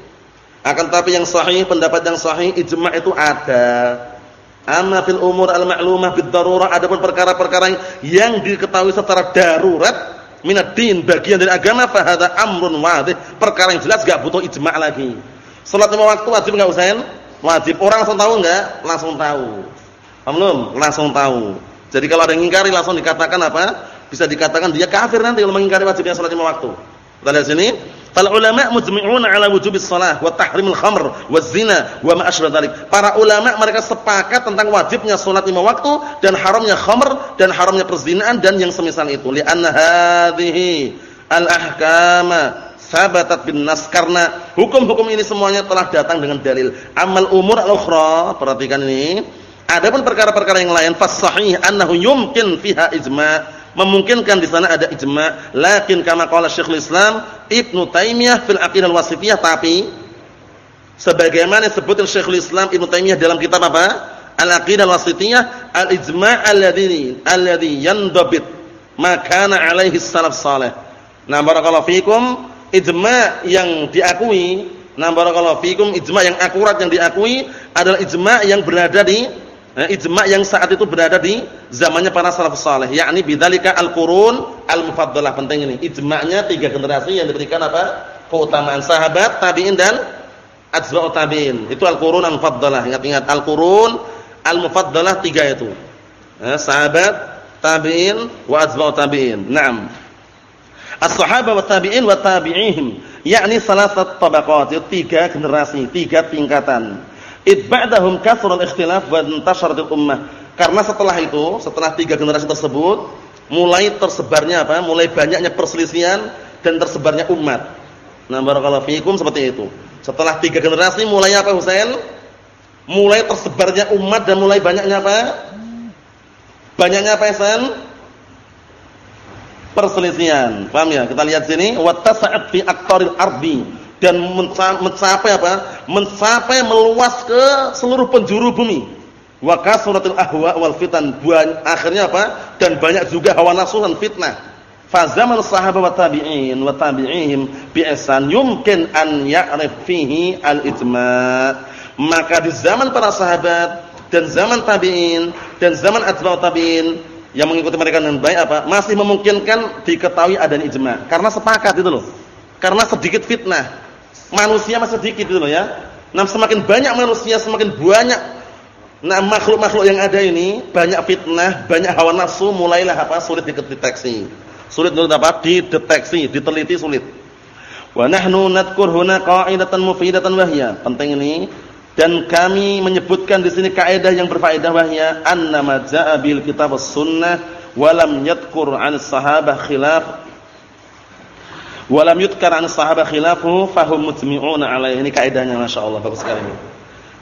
Akan tapi yang sahih, pendapat yang sahih ijma' itu ada. Amma fil umur al-ma'lumah bid-darurah adapun perkara-perkara yang diketahui secara darurat minad din bagian dari agama fa hadza amrun wadih, perkara yang jelas enggak butuh ijma' lagi. Salat lima waktu wajib enggak Husain? Wajib. Orang langsung tahu enggak? Langsung tahu. Paham? Langsung tahu. Jadi kalau ada yang ingkari langsung dikatakan apa? Bisa dikatakan dia kafir nanti kalau mengingkari wajibnya salat lima waktu. Kita lihat sini. Fal ulama mujmi'un 'ala wujubis shalah wa tahrimil khamr waz zina wa ma asyrad dzalik. Para ulama mereka sepakat tentang wajibnya salat lima waktu dan haramnya khamr dan haramnya perzinaan dan yang semisal itu. Li'anna hadhihi al-ahkama sabatat bin nas karena hukum-hukum ini semuanya telah datang dengan dalil. Amal umur al-ukhra, perhatikan ini. Adapun perkara-perkara yang lain fas sahih annahu yumkin fiha ijma' memungkinkan di sana ada ijma' lakin kama qala Syekhul Islam Ibnu Taimiyah fil Aqidah al-Wasithiyah tapi sebagaimana disebutkan Syekhul Islam Ibnu Taimiyah dalam kitab apa? Al-Aqidah al-Wasithiyah al-ijma' alladhi alladhi yandabit ma kana alaihi salaf salih. Nah, barakallahu fikum ijma yang diakui, nah barakallahu fikum ijma yang akurat yang diakui adalah ijma yang berada di eh, ijma yang saat itu berada di zamannya para salafus saleh, yakni bidzalika al-qurun al-mufaddalah. Penting ini. Ijma'nya tiga generasi yang diberikan apa? keutamaan sahabat, tabi'in dan atba'ut tabi'in. Itu al-qurun al-mufaddalah. Ingat-ingat al-qurun al-mufaddalah tiga itu. Eh, sahabat, tabi'in wa atba'ut tabi'in. Naam. As-sahabah wa tabi'in wa tabi'ihim, yakni salasat tabaqat, tiga generasi, tiga tingkatan. Idba'dahum kasral ikhtilaf wa intasharat ummah. Karena setelah itu, setelah tiga generasi tersebut, mulai tersebarnya apa? Mulai banyaknya perselisihan dan tersebarnya umat. Nah, barakallahu fiikum seperti itu. Setelah tiga generasi mulai apa Husain? Mulai tersebarnya umat dan mulai banyaknya apa? Banyaknya apa Husain? perselisihan. Paham ya? Kita lihat sini wattasa'at fi aqtaril ardi dan mencapai apa? Mencapai meluas ke seluruh penjuru bumi. Wa kasratul ahwa wal fitan. Akhirnya apa? Dan banyak juga hawa nafsu dan fitnah. Fa zaman sahabat wa tabi'in wa tabi'ihim bi ihsan yumkin an ya'rif fihi al-ijma'. Maka di zaman para sahabat dan zaman tabi'in dan zaman atba'ut tabi'in yang mengikuti mereka dengan baik apa? Masih memungkinkan diketahui adanya ijma. Karena sepakat itu loh. Karena sedikit fitnah. Manusia masih sedikit itu loh ya. Nah, semakin banyak manusia, semakin banyak nah makhluk-makhluk yang ada ini, banyak fitnah, banyak hawa nafsu, mulailah apa? sulit dideteksi. Sulit untuk apa? Dideteksi, diteliti sulit. Wa nahnu nadhkur huna qa'idatan mufidatan wahya. Penting ini dan kami menyebutkan di sini kaidah yang berfaedah wahya annama jaa bil kitab was sunnah wa lam yadhkur 'an sahabah khilaf wa lam yudhkar 'an sahabah khilafu fahum mujmi'una alaihi ini kaidahnya masyaallah bagus sekali ini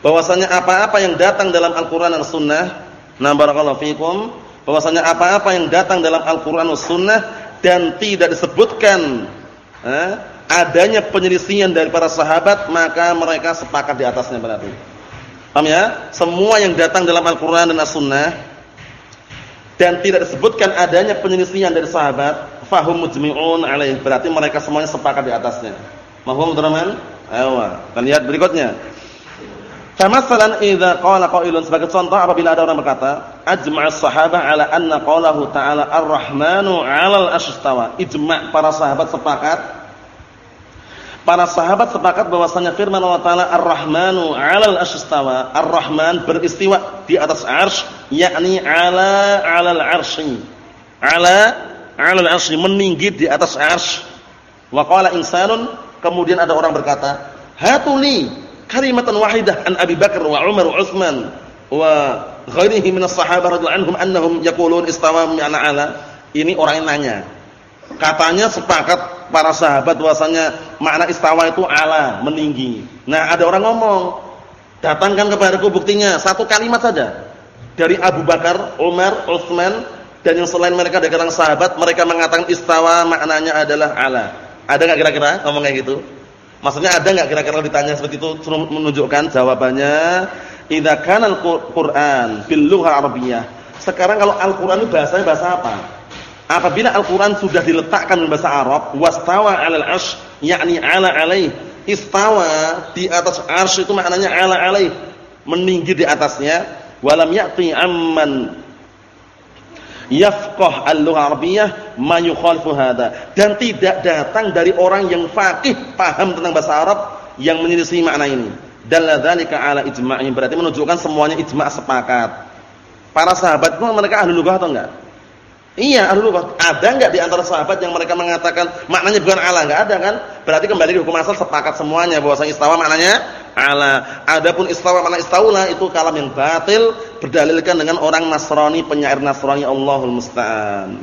bahwasanya apa-apa yang datang dalam Al-Qur'an dan Sunnah na barakallahu fikum bahwasanya apa-apa yang datang dalam Al-Qur'an dan Sunnah dan tidak disebutkan eh, adanya penyelisihan dari para sahabat maka mereka sepakat di atasnya berarti. Paham ya? Semua yang datang dalam Al-Qur'an dan As-Sunnah dan tidak disebutkan adanya penyelisihan dari sahabat, fahum mujmi'un alaih. Berarti mereka semuanya sepakat di atasnya. Mahfum teman-teman? Ayo, kita lihat berikutnya. Kamatsalan idza qala qailun sebagai contoh apabila ada orang berkata, ajma'as sahabah ala anna qawlahu ta'ala ar-rahmanu 'alal arsy Ijma' para sahabat sepakat Para sahabat sepakat bahwasanya firman Allah Taala Ar-Rahmanu 'alal arsyistawa. Ar-Rahman beristiwa di atas arsy, yakni 'ala 'alal arsy. 'Ala 'alal arsy meninggi di atas arsy. Wa qala insanun kemudian ada orang berkata, "Hatuli kalimatan wahidah an Abi Bakar wa Umar wa Utsman wa ghairihi min as-sahabah radhiyallahu anhum annahum yaqulun istawa ma'ana 'ala." Ini orang yang nanya. Katanya sepakat para sahabat bahwasanya makna istawa itu ala, meninggi. Nah, ada orang ngomong, Datangkan kepadaku buktinya, satu kalimat saja. Dari Abu Bakar, Umar, Utsman dan yang selain mereka dari sahabat, mereka mengatakan istawa maknanya adalah ala. Ada enggak kira-kira ngomong kayak gitu? Maksudnya ada enggak kira-kira ditanya seperti itu suruh menunjukkan jawabannya idza al-Qur'an bil lugha. Sekarang kalau Al-Qur'an itu bahasanya bahasa apa? Apabila Al-Qur'an sudah diletakkan dalam bahasa Arab, wastawa 'alal 'arsy, yakni 'ala 'alaih istawa di atas arsy itu maknanya ala alaih meninggi di atasnya walam ya'ti amman yafqah al-lugha arabiyyah ma yukhalifu hada dan tidak datang dari orang yang faqih paham tentang bahasa Arab yang menyelisih makna ini dalla dzalika ala ijma'in berarti menunjukkan semuanya ijma' sepakat para sahabat itu mereka ahli lugah atau enggak Iya, ahli lughah. Ada enggak di antara sahabat yang mereka mengatakan maknanya bukan ala? Enggak ada kan? Berarti kembali ke hukum asal sepakat semuanya bahwa istawa maknanya ala. Adapun istawa makna istaula itu kalam yang batil berdalilkan dengan orang Nasrani, penyair Nasrani Allahul musta'an.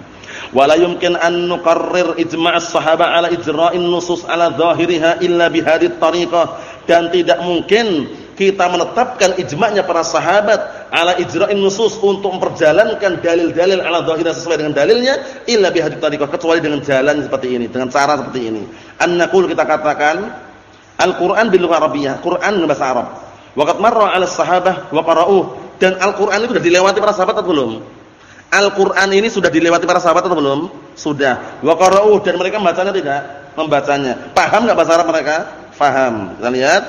Wala yumkin an nuqarrir ijma' as-sahaba ala ijra'in nusus ala zahiriha illa bihadhihi tariqah dan tidak mungkin kita menetapkan ijma'nya para sahabat ala ijra'in nusus untuk memperjalankan dalil-dalil ala dhahirah sesuai dengan dalilnya illa bihadith tariqah kecuali dengan jalan seperti ini, dengan cara seperti ini. An naqul kita katakan Al-Qur'an bil lughah Arabiyyah, Qur'an bahasa Arab. Waqad marra 'ala sahabah wa qara'uh dan Al-Qur'an itu sudah dilewati para sahabat atau belum? Al-Qur'an ini sudah dilewati para sahabat atau belum? Sudah. Wa qara'uh dan mereka membacanya tidak? Membacanya. Paham enggak bahasa Arab mereka? Paham. Kita lihat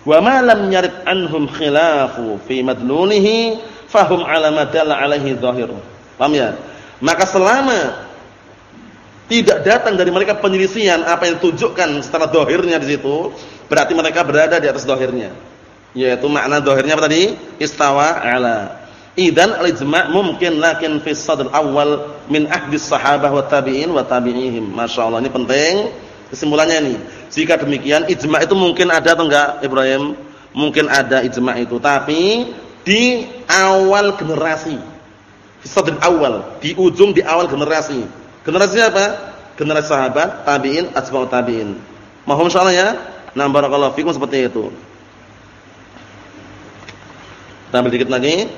Wa ma lam anhum khilafu fi madlunihi fahum ala madalla alaihi dhahir. Paham ya? Maka selama tidak datang dari mereka penyelisihan apa yang ditunjukkan secara dohirnya di situ, berarti mereka berada di atas dohirnya. Yaitu makna dohirnya apa tadi? Istawa ala. Idan al-ijma' mungkin lakin fi sadr awal min ahdi sahabah wa tabi'in wa tabi'ihim. Masya Allah ini penting. Kesimpulannya ini, jika demikian ijma itu mungkin ada atau enggak Ibrahim? Mungkin ada ijma itu, tapi di awal generasi. Sadr awal, di ujung di awal generasi. Generasi apa? Generasi sahabat, tabi'in, atba'ut tabi'in. Mohon insyaallah ya. Nah, barakallahu fikum seperti itu. Tambah dikit lagi.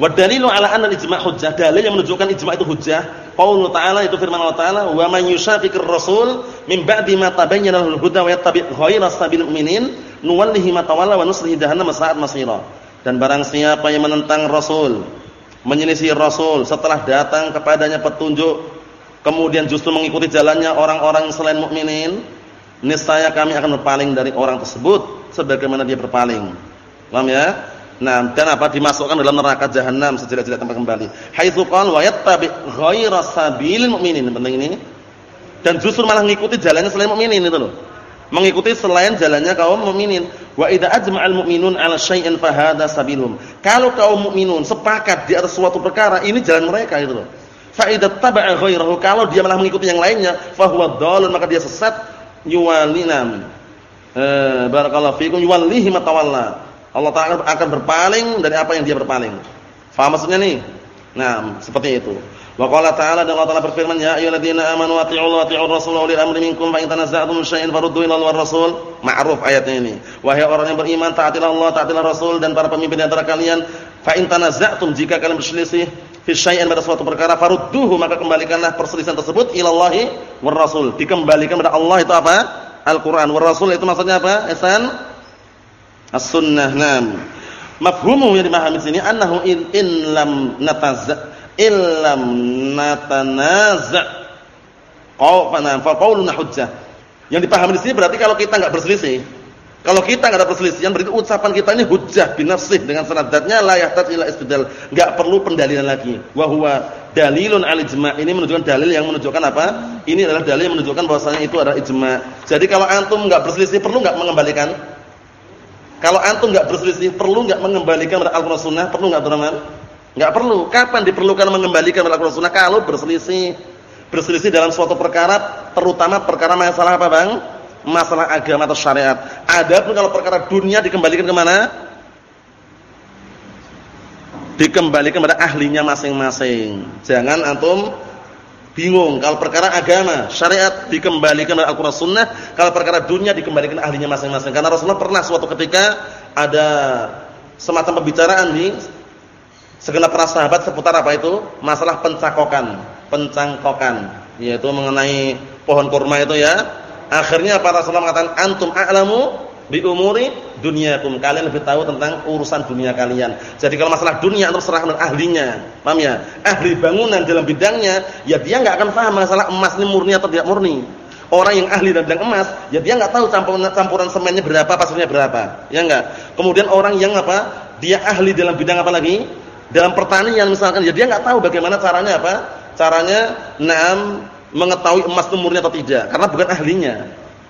Wa dalilu ala anna al-ijma' hujjah. Dalil yang menunjukkan ijma' itu hujjah. Qaul Ta'ala itu firman Allah Ta'ala, "Wa man rasul min ba'di ma tabayyana lahul huda wa yattabi' ghayra sabilil mu'minin, nuwallihi ma tawalla wa nuslihi jahannam sa'at masira." Dan barang siapa yang menentang Rasul, menyelisih Rasul setelah datang kepadanya petunjuk, kemudian justru mengikuti jalannya orang-orang selain mukminin, niscaya kami akan berpaling dari orang tersebut sebagaimana dia berpaling. Paham ya? Nah, dan apa dimasukkan dalam neraka jahanam sejelek-jelek tempat kembali. Haitsu qala wa yattabi ghaira sabilil mu'minin. Penting ini. Dan justru malah mengikuti jalannya selain mukminin itu loh. Mengikuti selain jalannya kaum mukminin. Wa idza ajma'al mu'minun 'ala syai'in fa hadha sabilum. Kalau kaum mukminun sepakat di atas suatu perkara, ini jalan mereka itu loh. Fa taba'a ghairahu, kalau dia malah mengikuti yang lainnya, fa dhalun, maka dia sesat yuwalinam. Eh, barakallahu fikum yuwallihi matawalla Allah Taala akan berpaling dari apa yang dia berpaling. Faham maksudnya nih? Nah, seperti itu. Wa qala ta'ala dan Allah Taala berfirman, "Ya ayyuhalladzina amanu atti'u Allah wa atti'ur rasul wa ulil amri minkum fa in tanaza'tum syai'an faruddu ila Allah rasul." Ma'ruf ayatnya ini. Wahai orang yang beriman, taatilah Allah, taatilah Rasul dan para pemimpin antara kalian. Fa in tanaza'tum jika kalian berselisih fi syai'an pada suatu perkara farudduhu maka kembalikanlah perselisihan tersebut ila Allah war rasul. Dikembalikan kepada Allah itu apa? Al-Qur'an. War rasul itu maksudnya apa? Ihsan As-sunnah. Naam. Mafhumu yang dimahami sini annahu in, in lam nataza illam natanaza qawfana fa hujjah. Yang dipahami di sini berarti kalau kita enggak berselisih, kalau kita enggak ada perselisihan berarti ucapan kita ini hujjah binafsih dengan sanadatnya la yahtaj ila istidlal, perlu pendalilan lagi. Wa huwa dalilun al ijma' ini menunjukkan dalil yang menunjukkan apa? Ini adalah dalil yang menunjukkan bahwasanya itu adalah ijma'. Jadi kalau antum enggak berselisih perlu enggak mengembalikan? Kalau antum enggak berselisih, perlu enggak mengembalikan pada Al-Qur'an Sunnah? Perlu enggak, Teman? Enggak perlu. Kapan diperlukan mengembalikan pada Al-Qur'an Sunnah? Kalau berselisih. Berselisih dalam suatu perkara, terutama perkara masalah apa, Bang? Masalah agama atau syariat. Adapun kalau perkara dunia dikembalikan ke mana? Dikembalikan pada ahlinya masing-masing. Jangan antum bingung kalau perkara agama, syariat dikembalikan oleh Al-Qur'an Sunnah, kalau perkara dunia dikembalikan ahlinya masing-masing. Karena Rasulullah pernah suatu ketika ada semacam pembicaraan di segenap para sahabat seputar apa itu? Masalah pencakokan, pencangkokan, yaitu mengenai pohon kurma itu ya. Akhirnya para sahabat mengatakan antum a'lamu bi umuri dunyakum. Kalian lebih tahu tentang urusan dunia kalian. Jadi kalau masalah dunia itu serahkan ahlinya. Paham ya? Ahli bangunan dalam bidangnya, ya dia enggak akan paham masalah emas ini murni atau tidak murni. Orang yang ahli dalam bidang emas, ya dia enggak tahu campuran campuran semennya berapa, pasirnya berapa. Ya enggak? Kemudian orang yang apa? Dia ahli dalam bidang apa lagi? Dalam pertanian misalkan, ya dia enggak tahu bagaimana caranya apa? Caranya enam mengetahui emas itu murni atau tidak, karena bukan ahlinya.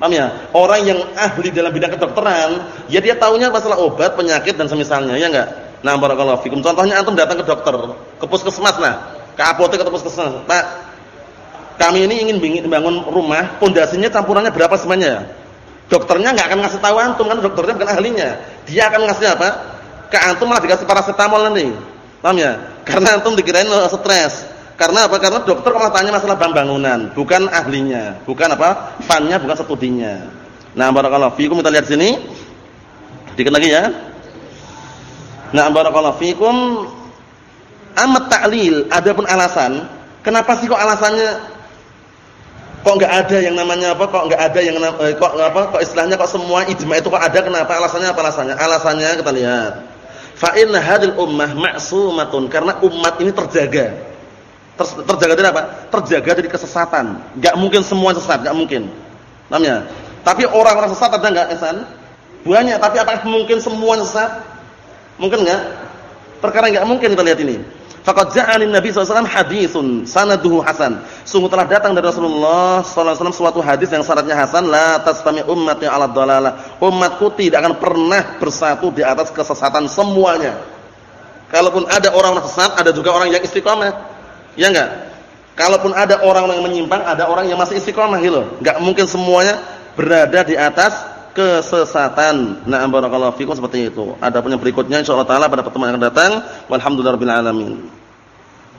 Paham ya? Orang yang ahli dalam bidang kedokteran, ya dia tahunya masalah obat, penyakit dan semisalnya, ya enggak? Nah, barakallahu fikum. Contohnya antum datang ke dokter, ke puskesmas lah, ke apotek atau puskesmas. Pak, kami ini ingin bangun rumah, pondasinya campurannya berapa semuanya? Dokternya enggak akan ngasih tahu antum kan dokternya bukan ahlinya. Dia akan ngasih apa? Ke antum malah dikasih paracetamol nanti. Paham ya? Karena antum dikirain stres. Karena apa? Karena dokter kalau tanya masalah bangunan, bukan ahlinya, bukan apa? Fannya, bukan studinya. Nah, barakallahu fikum kita lihat sini. Dikit lagi ya. Nah, barakallahu fikum amat ta'lil, adapun alasan, kenapa sih kok alasannya kok enggak ada yang namanya apa? Kok enggak ada yang eh, kok apa? Kok istilahnya kok semua ijma itu kok ada kenapa? Alasannya apa alasannya? Alasannya kita lihat. Fa inna hadhil ummah ma'sumatun karena umat ini terjaga terjaga dari apa? Terjaga dari kesesatan. Enggak mungkin semua sesat, enggak mungkin. Namanya. Tapi orang-orang sesat ada enggak, Esan? Banyak, tapi apakah mungkin semua sesat? Mungkin enggak? Perkara enggak mungkin kita lihat ini. Faqad ja'ani Nabi SAW haditsun sanaduhu hasan. Sungguh telah datang dari Rasulullah SAW suatu hadis yang syaratnya hasan, la tastami ummati 'ala dhalalah. Umatku tidak akan pernah bersatu di atas kesesatan semuanya. Kalaupun ada orang sesat, ada juga orang yang istiqamah. Ya enggak? Kalaupun ada orang yang menyimpang, ada orang yang masih istiqomah gitu. Enggak mungkin semuanya berada di atas kesesatan. Nah, barakallahu fikum seperti itu. Ada punya berikutnya insyaallah taala pada pertemuan yang akan datang. Walhamdulillahirabbil alamin.